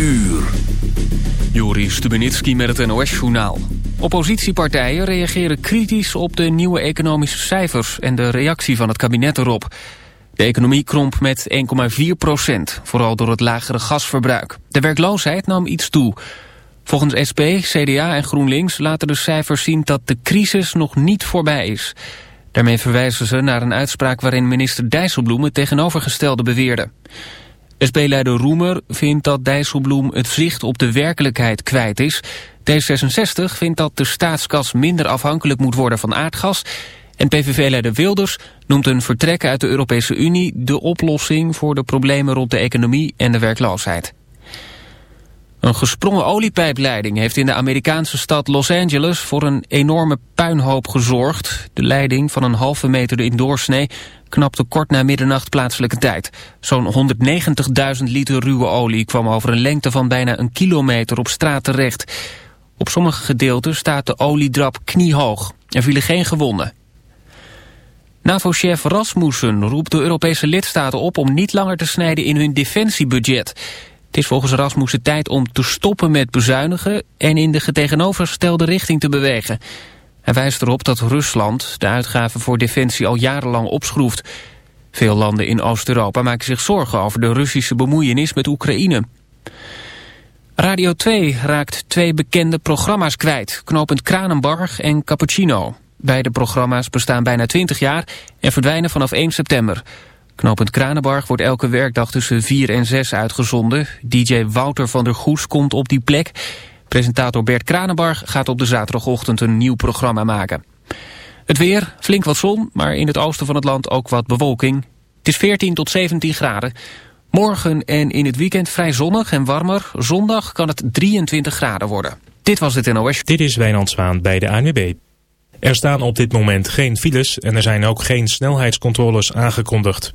Uur. Juri Stubenitski met het NOS-journaal. Oppositiepartijen reageren kritisch op de nieuwe economische cijfers... en de reactie van het kabinet erop. De economie kromp met 1,4 procent, vooral door het lagere gasverbruik. De werkloosheid nam iets toe. Volgens SP, CDA en GroenLinks laten de cijfers zien dat de crisis nog niet voorbij is. Daarmee verwijzen ze naar een uitspraak waarin minister Dijsselbloem het tegenovergestelde beweerde. SP-leider Roemer vindt dat Dijsselbloem het zicht op de werkelijkheid kwijt is. D66 vindt dat de staatskas minder afhankelijk moet worden van aardgas. En PVV-leider Wilders noemt een vertrek uit de Europese Unie de oplossing voor de problemen rond de economie en de werkloosheid. Een gesprongen oliepijpleiding heeft in de Amerikaanse stad Los Angeles voor een enorme puinhoop gezorgd. De leiding van een halve meter in doorsnee knapte kort na middernacht plaatselijke tijd. Zo'n 190.000 liter ruwe olie kwam over een lengte van bijna een kilometer op straat terecht. Op sommige gedeelten staat de oliedrap kniehoog. Er vielen geen gewonden. NAVO-chef Rasmussen roept de Europese lidstaten op om niet langer te snijden in hun defensiebudget. Het is volgens Rasmussen tijd om te stoppen met bezuinigen en in de getegenovergestelde richting te bewegen. Hij wijst erop dat Rusland de uitgaven voor defensie al jarenlang opschroeft. Veel landen in Oost-Europa maken zich zorgen over de Russische bemoeienis met Oekraïne. Radio 2 raakt twee bekende programma's kwijt, Knopend Kranenbarg en Cappuccino. Beide programma's bestaan bijna 20 jaar en verdwijnen vanaf 1 september. Knopend Kranenbarg wordt elke werkdag tussen 4 en 6 uitgezonden. DJ Wouter van der Goes komt op die plek. Presentator Bert Kranenbarg gaat op de zaterdagochtend een nieuw programma maken. Het weer, flink wat zon, maar in het oosten van het land ook wat bewolking. Het is 14 tot 17 graden. Morgen en in het weekend vrij zonnig en warmer. Zondag kan het 23 graden worden. Dit was het NOS. Dit is Wijnand Zwaan bij de ANWB. Er staan op dit moment geen files en er zijn ook geen snelheidscontroles aangekondigd.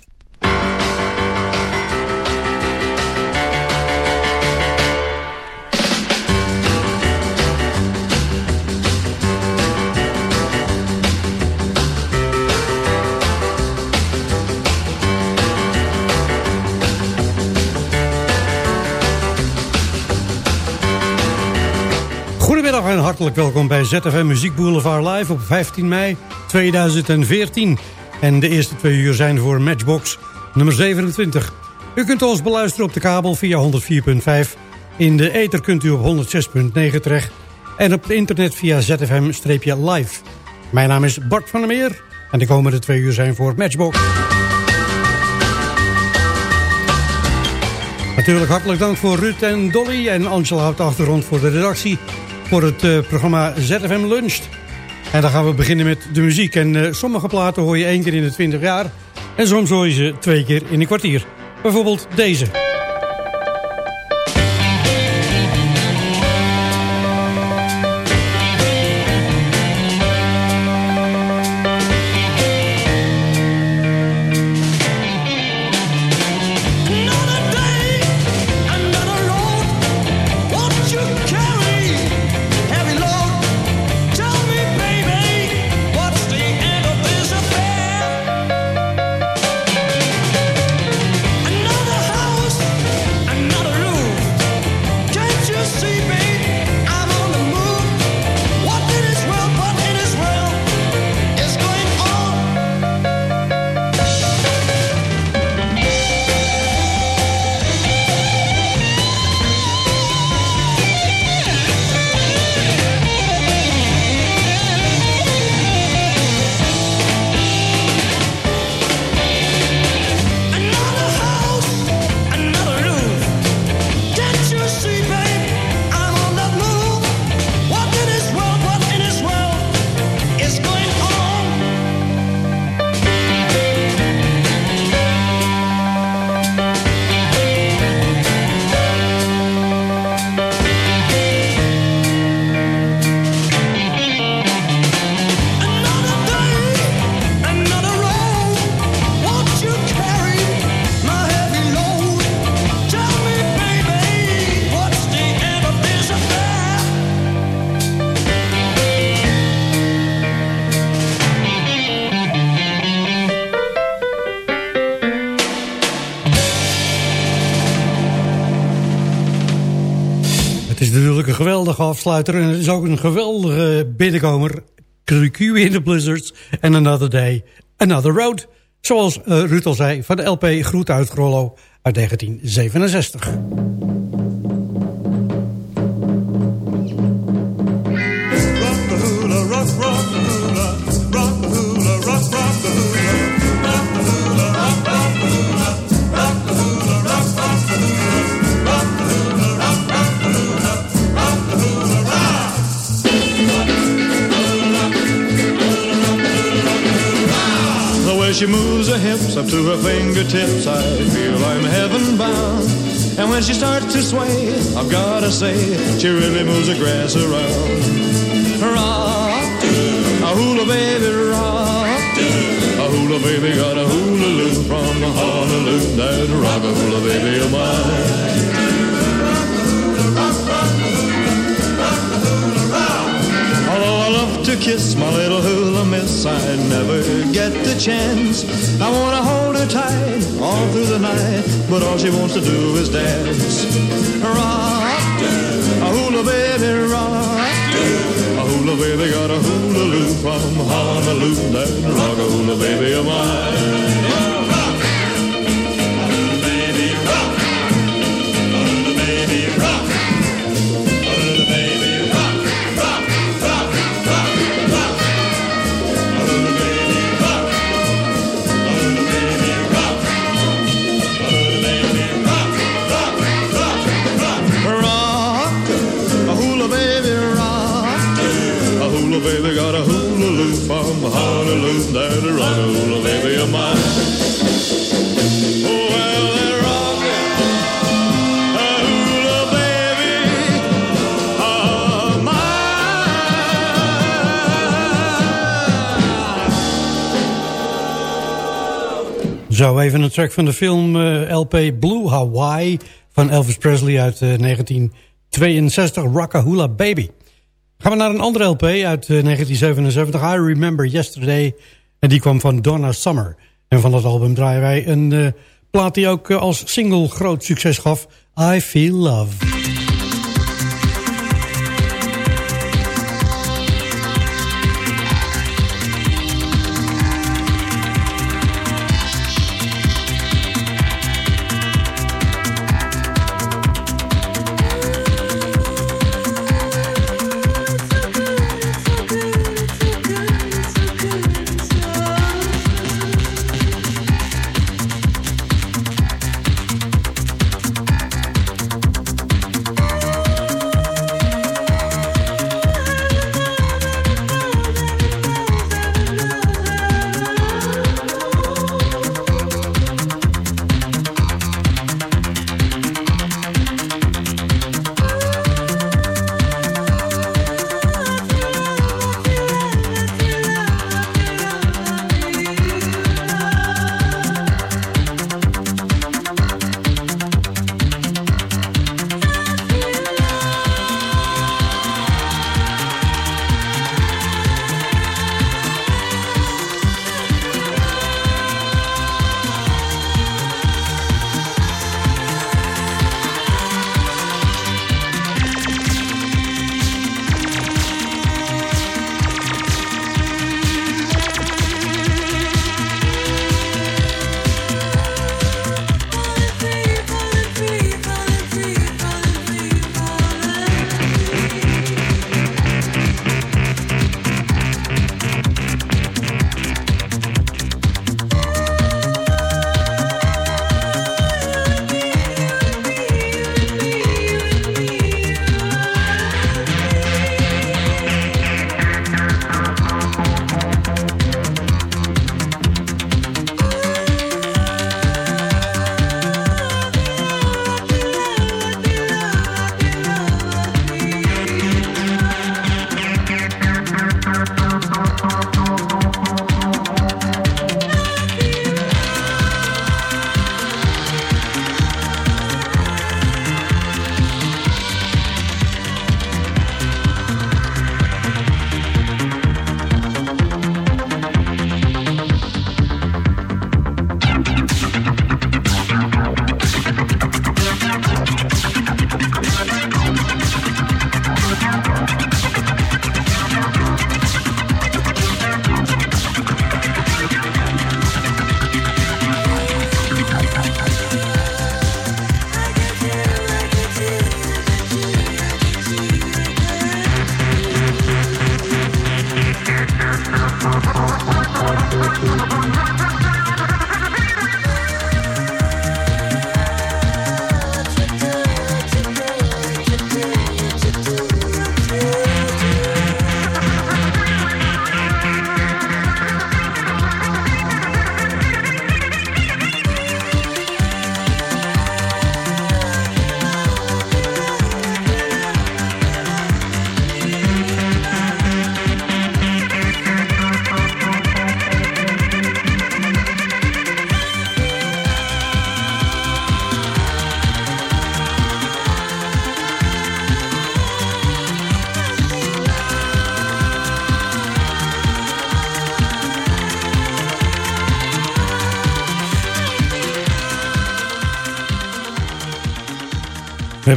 Hartelijk welkom bij ZFM Muziek Boulevard Live op 15 mei 2014. En de eerste twee uur zijn voor Matchbox nummer 27. U kunt ons beluisteren op de kabel via 104.5 In de ether kunt u op 106.9 terecht en op het internet via ZFM-live. Mijn naam is Bart van der Meer en de komende twee uur zijn voor Matchbox. Natuurlijk hartelijk dank voor Ruud en Dolly en Angela op de achtergrond voor de redactie... voor het uh, programma ZFM Luncht. En dan gaan we beginnen met de muziek. En uh, sommige platen hoor je één keer in de 20 jaar... en soms hoor je ze twee keer in een kwartier. Bijvoorbeeld deze. Afsluiter. En het is ook een geweldige binnenkomer. QQ in the Blizzards. En Another Day, Another Road. Zoals uh, Ruud al zei, van de LP Groet uit Grollo uit 1967. Hips up to her fingertips, I feel I'm heaven bound. And when she starts to sway, I've gotta say, she really moves the grass around. Rock, a hula baby, rock. A hula baby got a hula loop from Honolulu. That rock a hula baby of mine. To kiss my little hula miss. I never get the chance. I wanna hold her tight all through the night, but all she wants to do is dance. Rock, a hula baby, rock. A hula baby got a hula loop from Honolulu. That rock a hula baby of mine. Honolulu, that rock baby of mine. Oh, well, that rockin' hula baby of mine. Zo, even een track van de film uh, eh, LP Blue Hawaii van Elvis Presley uit uh, 1962, Rockahula Baby. Gaan we naar een andere LP uit 1977, I Remember Yesterday. En die kwam van Donna Summer. En van dat album draaien wij een uh, plaat die ook uh, als single groot succes gaf. I Feel Love.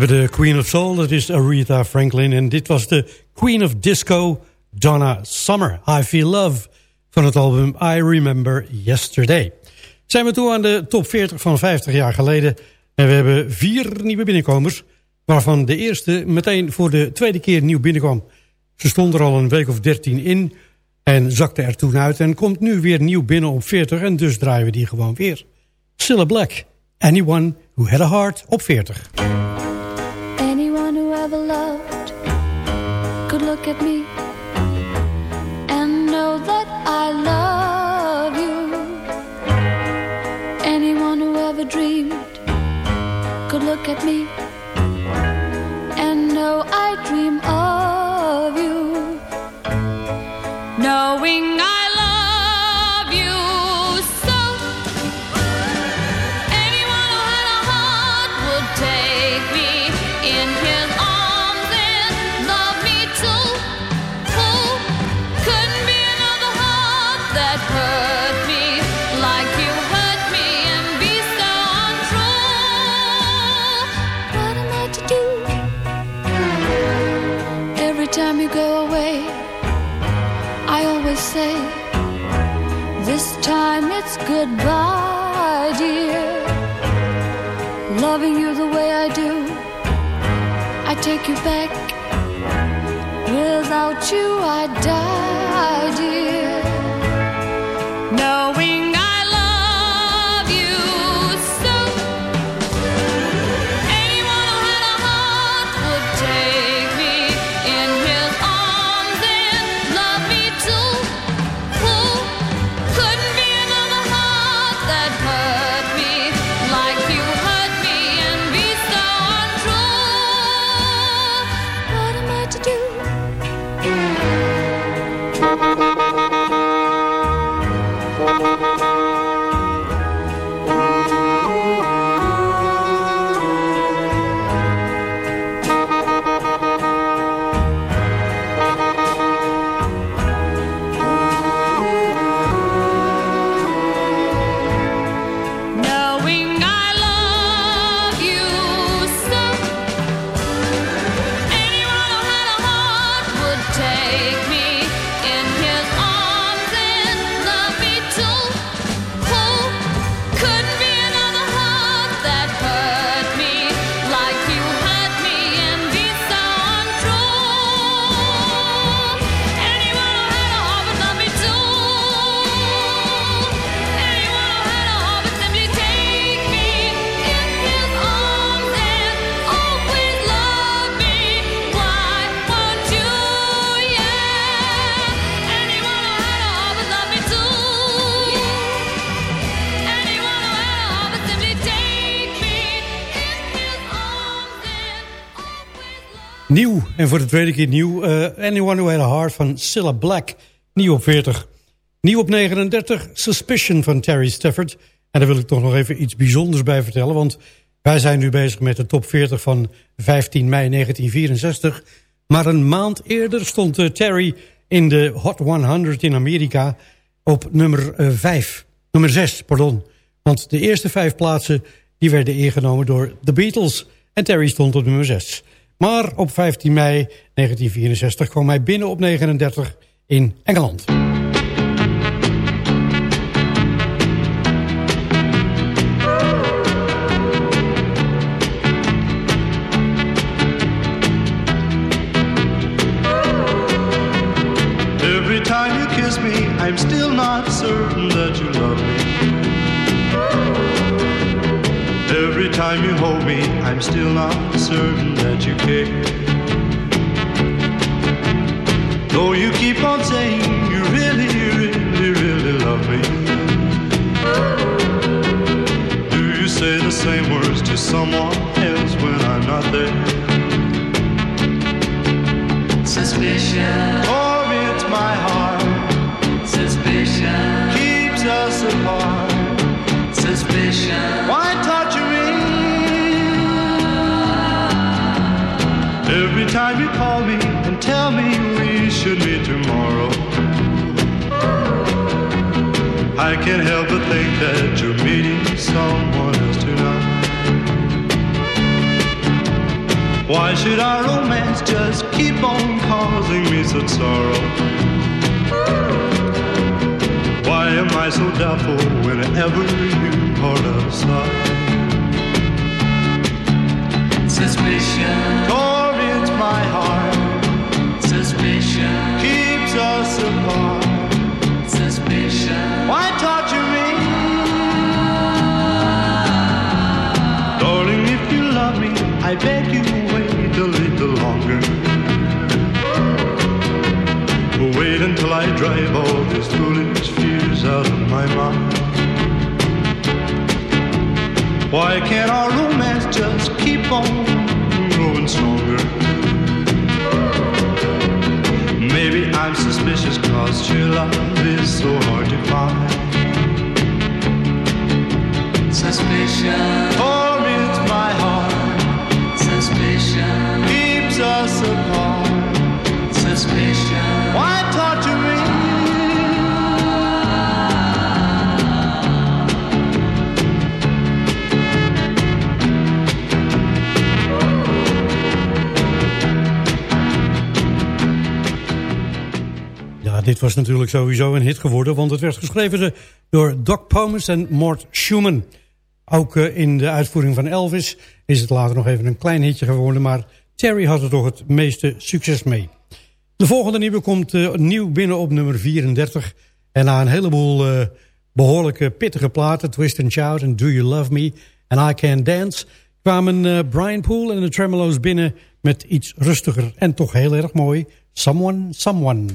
Hebben de Queen of Soul, dat is Aretha Franklin. En dit was de Queen of Disco, Donna Summer. I Feel Love van het album I Remember Yesterday. Zijn we toe aan de top 40 van 50 jaar geleden. En we hebben vier nieuwe binnenkomers. Waarvan de eerste meteen voor de tweede keer nieuw binnenkwam. Ze stond er al een week of 13 in. En zakte er toen uit. En komt nu weer nieuw binnen op 40. En dus draaien we die gewoon weer. Cilla Black. Anyone Who Had a Heart op 40. Look at me and know that I love you. Anyone who ever dreamed could look at me take you back. Without you, I'd die, dear. Knowing Nieuw, en voor de tweede keer nieuw. eh, Anyone Who Had a Heart van Cilla Black. Nieuw op 40. Nieuw op 39, Suspicion van Terry Stafford. En daar wil ik toch nog even iets bijzonders bij vertellen. Want wij zijn nu bezig met de top 40 van 15 mei 1964. Maar een maand eerder stond eh, Terry in de Hot 100 in Amerika op nummer eh, 5. Nummer 6, pardon. Want de eerste vijf plaatsen die werden ingenomen door The Beatles. En Terry stond op nummer 6. Maar op 15 mei 1964 kwam hij binnen op 39 in Engeland. Every time you kiss me, I'm still not certain time you hold me, I'm still not certain that you care. Though you keep on saying you really, really, really love me. Do you say the same words to someone else when I'm not there? Suspicion, Or time you call me and tell me we should meet tomorrow, I can't help but think that you're meeting someone else tonight. Why should our romance just keep on causing me such sorrow? Why am I so doubtful whenever you part outside? Suspicion, Torments natuurlijk sowieso een hit geworden... want het werd geschreven door Doc Pomus en Mort Schumann. Ook eh, in de uitvoering van Elvis is het later nog even een klein hitje geworden... maar Terry had er toch het meeste succes mee. De volgende nieuwe komt eh, nieuw binnen op nummer 34... en na een heleboel eh, behoorlijke pittige platen... Twist and Shout en Do You Love Me en I Can Dance... kwamen eh, Brian Poole en de Tremolos binnen met iets rustiger... en toch heel erg mooi, Someone. Someone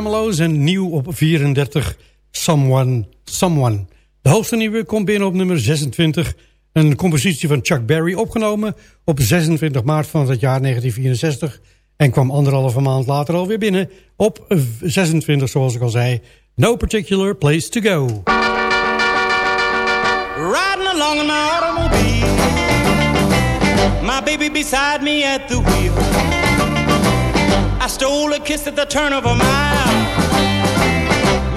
En nieuw op 34 Someone, Someone. De hoogste nieuwe komt binnen op nummer 26. Een compositie van Chuck Berry opgenomen op 26 maart van het jaar 1964. En kwam anderhalve maand later alweer binnen op 26, zoals ik al zei, No Particular Place to Go. Riding along in my automobile. My baby beside me at the wheel. I stole a kiss at the turn of a mile.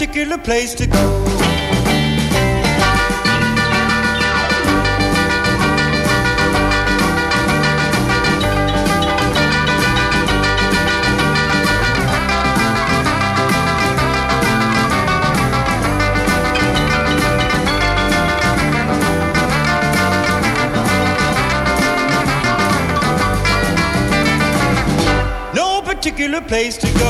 Particular place to go. no particular place to go.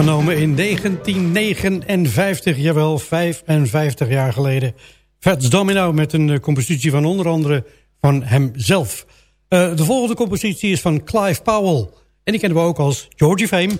Opgenomen in 1959, jawel, 55 jaar geleden. Fats Domino met een eh, compositie van onder andere van hemzelf. Eh, de volgende compositie is van Clive Powell. En die kennen we ook als Georgie Fame.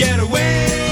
get away.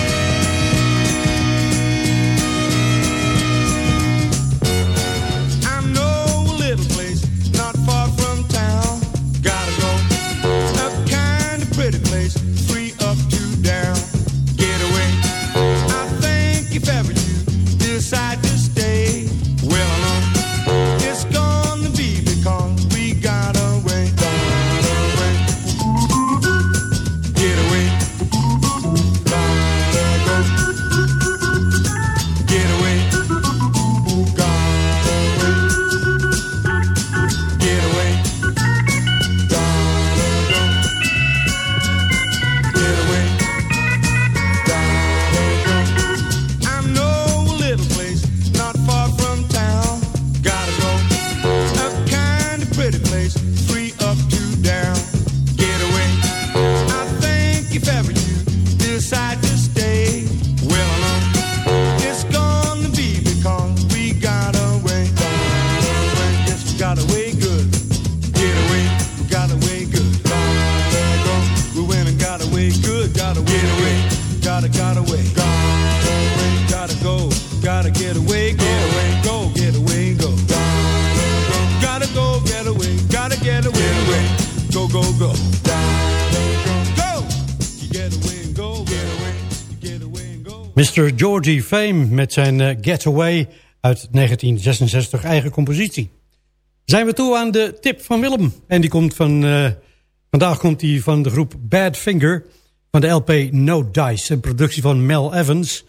Georgie Fame met zijn eh, Getaway uit 1966, eigen compositie. Zijn we toe aan de tip van Willem. En die komt van, eh, vandaag komt die van de groep Bad Finger van de LP No Dice. Een productie van Mel Evans.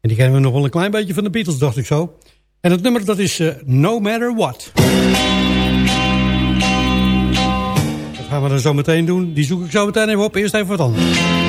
En die kennen we nog wel een klein beetje van de Beatles, dacht ik zo. En het nummer dat is eh, No Matter What. Dat gaan we dan zo meteen doen. Die zoek ik zo meteen even op. Eerst even wat anders.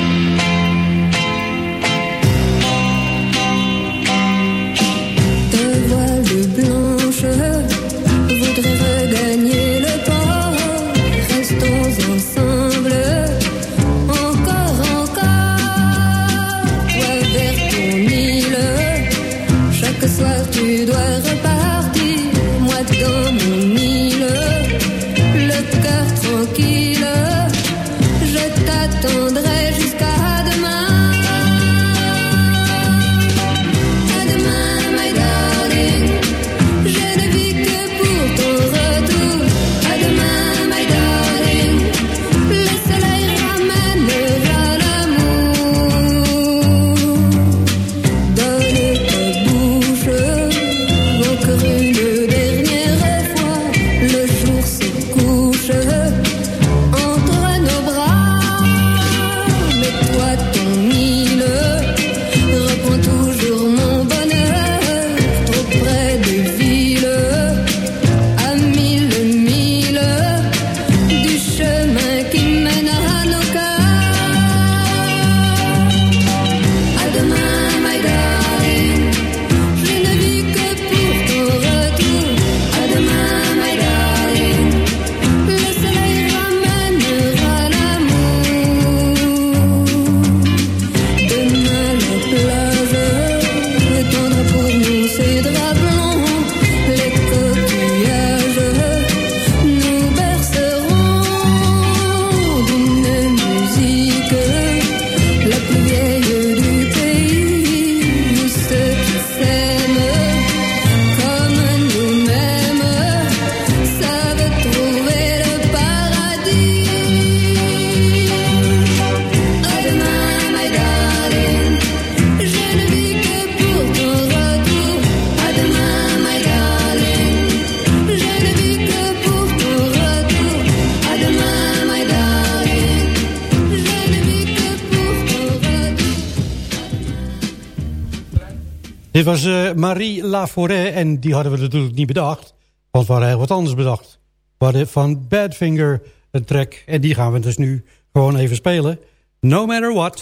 was eh, Marie Laforêt en die hadden we natuurlijk niet bedacht. Want we hadden heel wat anders bedacht. We hadden van Badfinger een track en die gaan we dus nu gewoon even spelen. No matter what.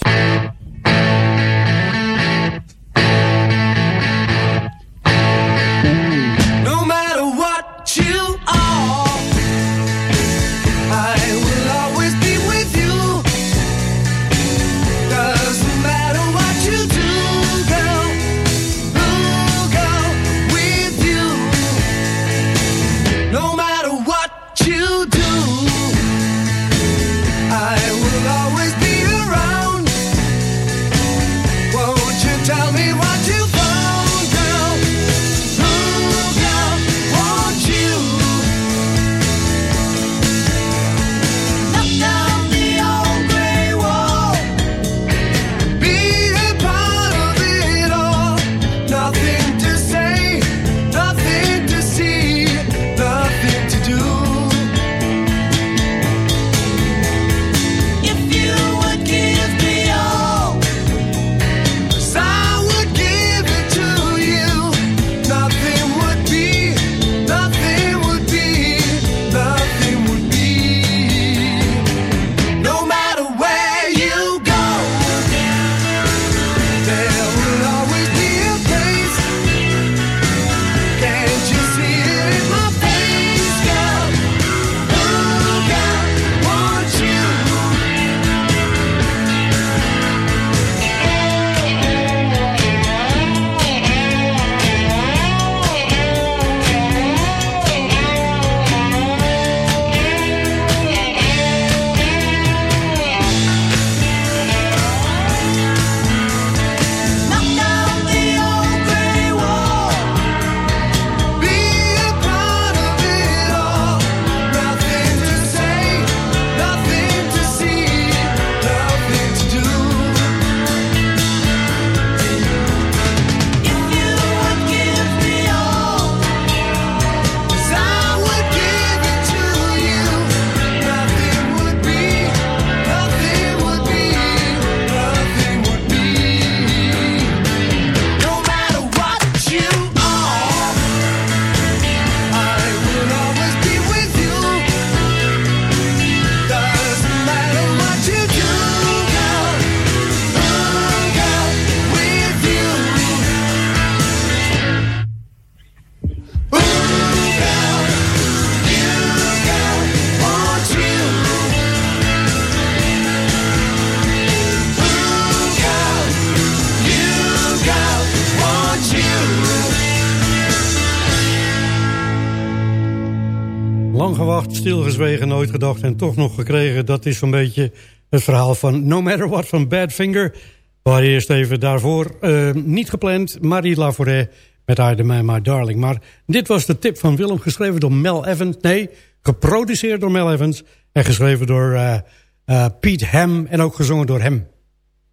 Nooit gedacht en toch nog gekregen. Dat is zo'n beetje het verhaal van No Matter What van Badfinger. Waar eerst even daarvoor, eh, niet gepland, Marie Laforêt met The Man, My Darling. Maar dit was de tip van Willem, geschreven door Mel Evans. Nee, geproduceerd door Mel Evans en geschreven door eh, eh, Pete Ham en ook gezongen door hem.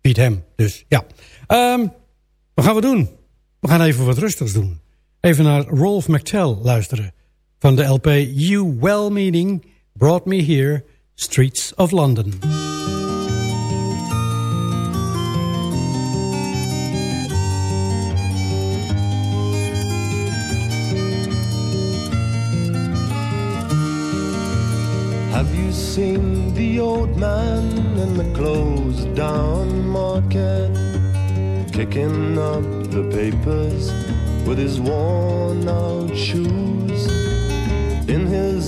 Pete Ham, dus ja. Ehm, wat gaan we doen? We gaan even wat rustigs doen. Even naar Rolf McTell luisteren. Van de LP You Well Meaning Brought Me Here, Streets of London. Have you seen the old man in the closed down market? Kicking up the papers with his worn out shoes.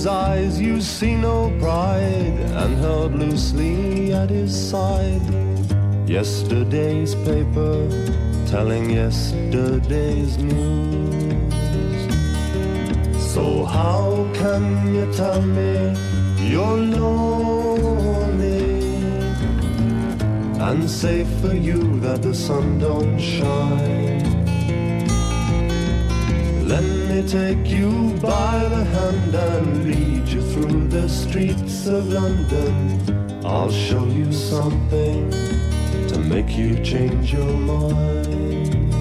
His eyes you see no pride, and held loosely at his side. Yesterday's paper telling yesterday's news. So how can you tell me you're lonely and say for you that the sun don't shine? Let me take you by the hand and lead you through the streets of London. I'll show you something to make you change your mind.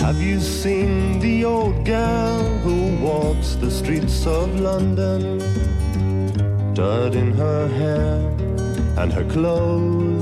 Have you seen the old girl who walks the streets of London? Dirt in her hair and her clothes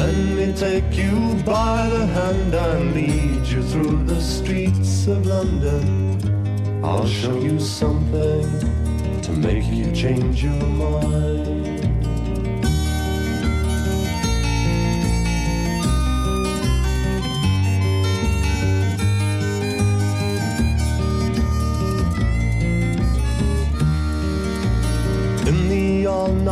Let me take you by the hand and lead you through the streets of London. I'll show you something to make you change your mind.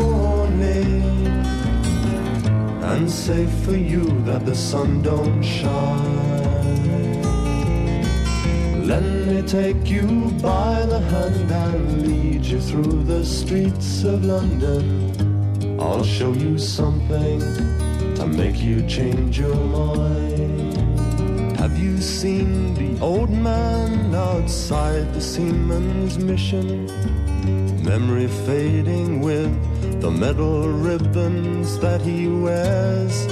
lonely? and say for you that the sun don't shine. Let me take you by the hand and lead you through the streets of London. I'll show you something to make you change your mind. Have you seen the old man outside the seaman's mission? Memory fading with the metal ribbons that he wears.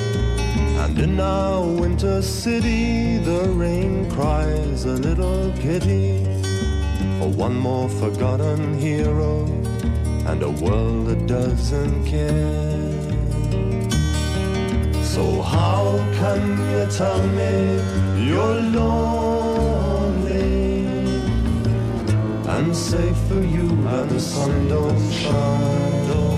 And in our winter city, the rain cries a little pity for one more forgotten hero and a world that doesn't care. So, how can you tell me you're lonely and say for you that the sun don't shine,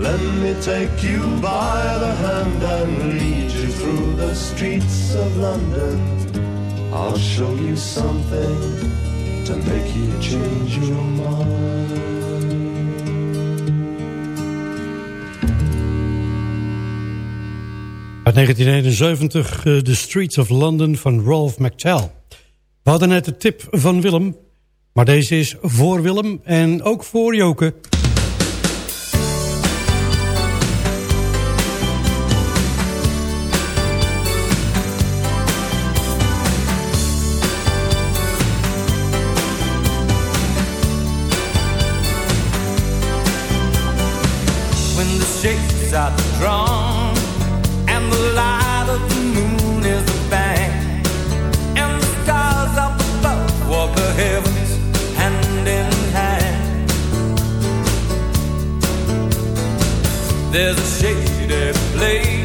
Let me take you by the hand and lead you through the streets of London. I'll show you something to make you change your mind. Uit 1971, uh, eh, The Streets of London van Rolf McTell. We hadden net de tip van Willem, maar deze is voor Willem en ook voor Joke. stops drawn, and the light of the moon is a bang, and the stars up above walk the heavens hand in hand. There's a shady place.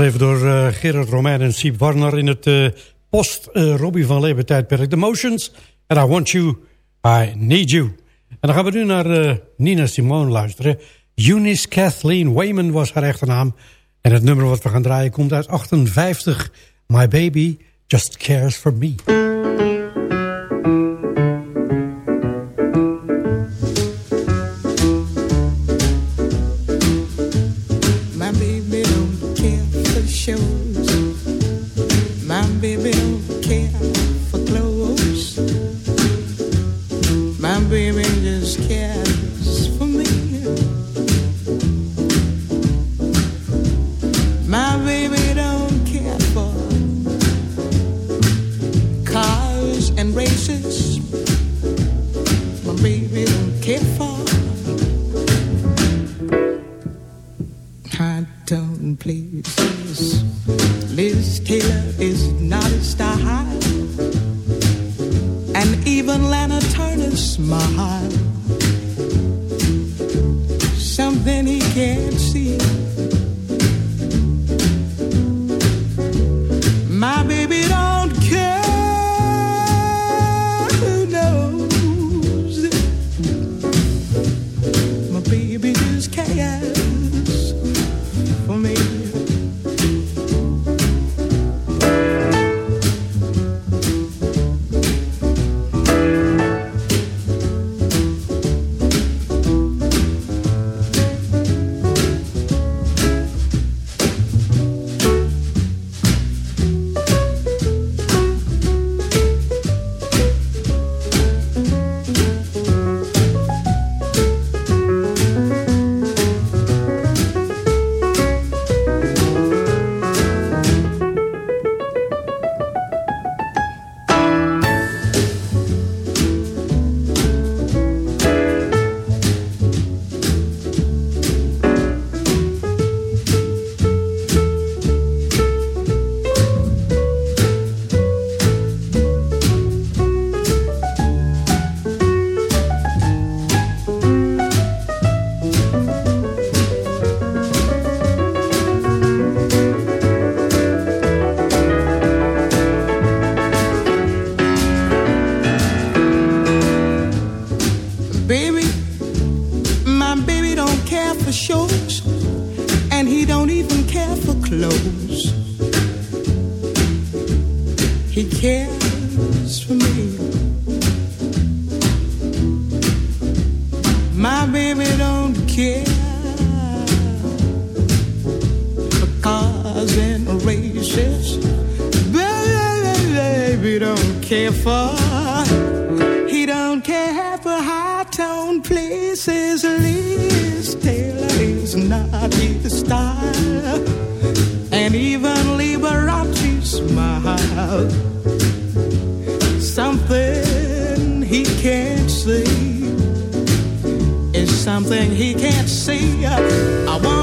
geschreven door uh, Gerard Romein en Siep Warner... in het eh, post-Robbie eh, van Leeuwen tijdperk. The Motions, and I Want You, I Need You. En dan gaan we nu naar Nina Simone luisteren. Eunice Kathleen Wayman was haar echte naam. En het nummer wat we gaan draaien komt uit 58. My Baby Just Cares For Me. Cares for me. My baby don't care for cars and races. Baby don't care for. He don't care for high tone places. Liz Taylor is not his style, and even Liberace smile. Something he can't see. I wonder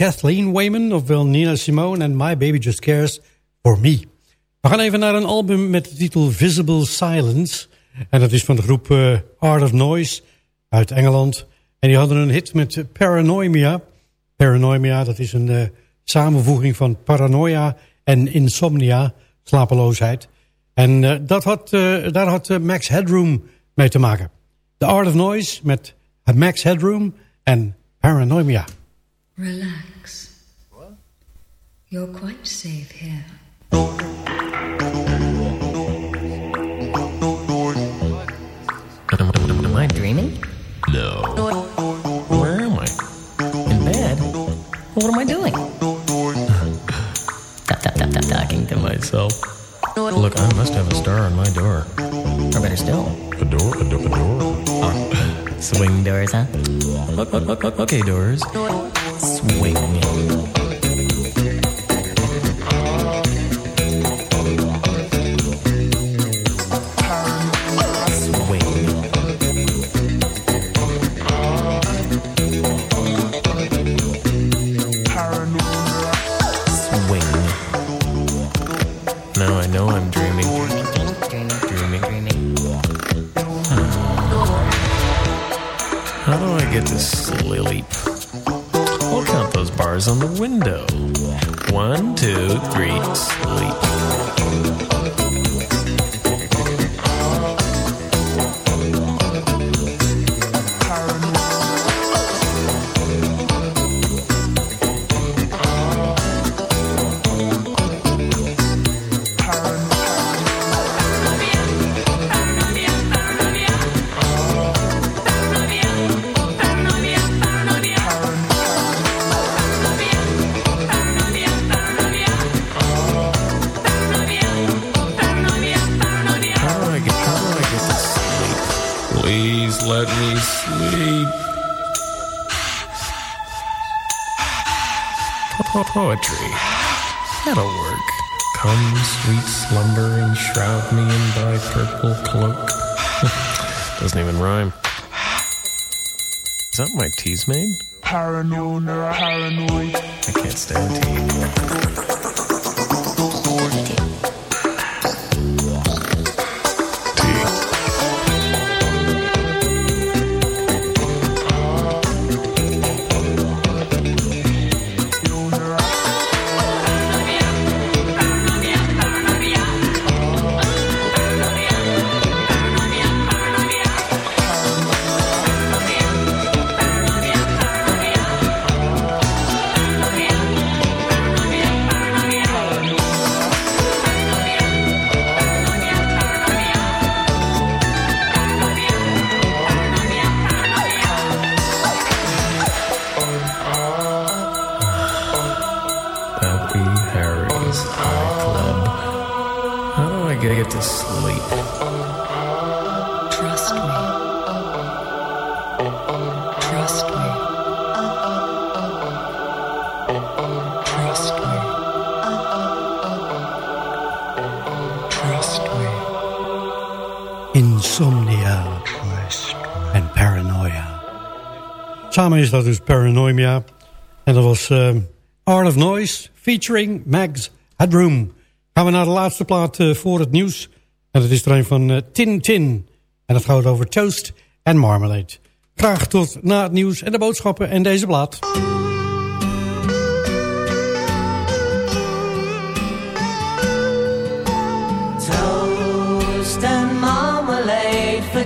Kathleen Wayman, ofwel Nina Simone en My Baby Just Cares For Me. We gaan even naar een album met de titel Visible Silence. En dat is van de groep eh, Art of Noise uit Engeland. En die hadden een hit met Paranoia. Paranoia, dat is een eh, samenvoeging van paranoia en insomnia, slapeloosheid. En eh, dat had, daar had Max Headroom mee te maken. The Art of Noise met Max Headroom en Paranoia. Relax. You're quite safe here. Am I dreaming? No. Where am I? In bed? What am I doing? Talking to myself. Look, I must have a star on my door. Or better still, a door, a door, a door. Oh, swing doors, huh? Okay, doors swing. On the window. One, two, three, sleep. Shroud me in thy purple cloak. Doesn't even rhyme. Is that my tea's made? Paranoid, paranoid. I can't stand tea. Samen is dat dus Paranoia. En dat was eh, Art of Noise featuring Max Headroom. Gaan we naar de laatste plaat eh, voor het nieuws. En dat is er een van eh, Tin Tin. En dat gaat over toast en marmalade. Graag tot na het nieuws en de boodschappen en deze plaat. Toast and marmalade for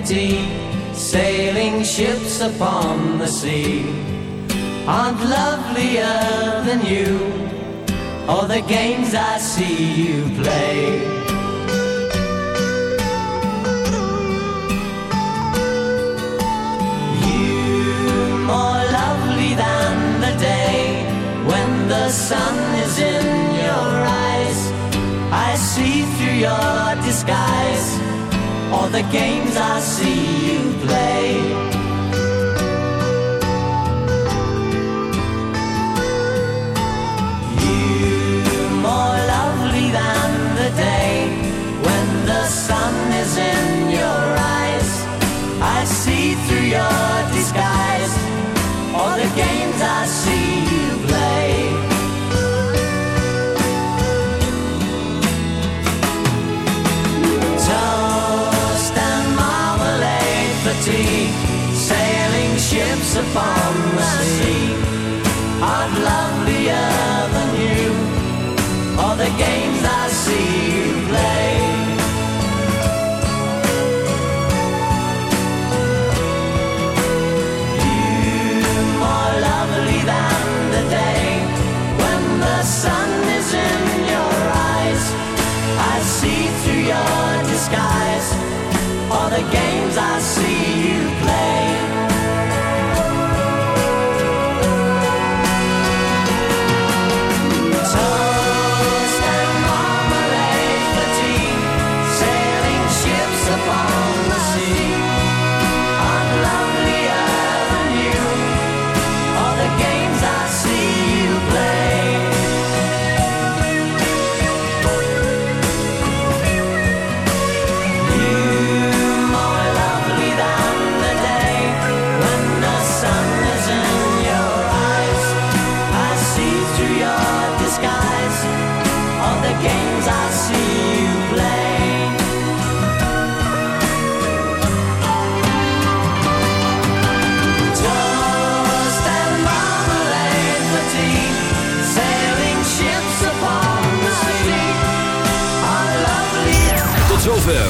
sailing ships upon the sea aren't lovelier than you, or the games I see you play. You more lovely than the day when the sun is in your eyes. I see through your disguise all the games I see you play. You more lovely than the day when the sun is in your eyes. I see through your disguise all the games I see upon the sea aren't lovelier than you, or the games I see you play. You more lovely than the day when the sun is in your eyes. I see through your disguise all the games